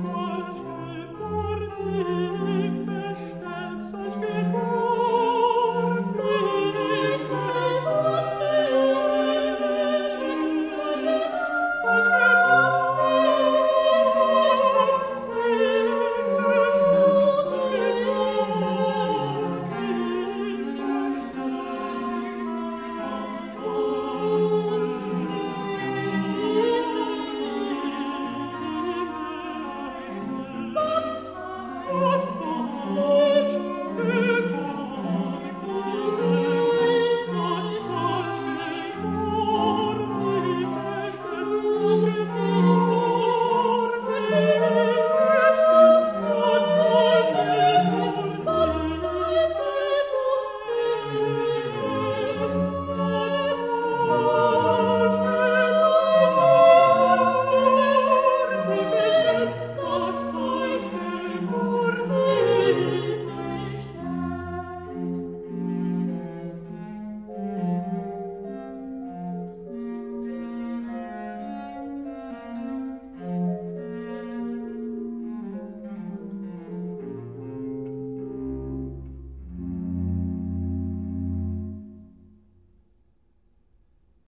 for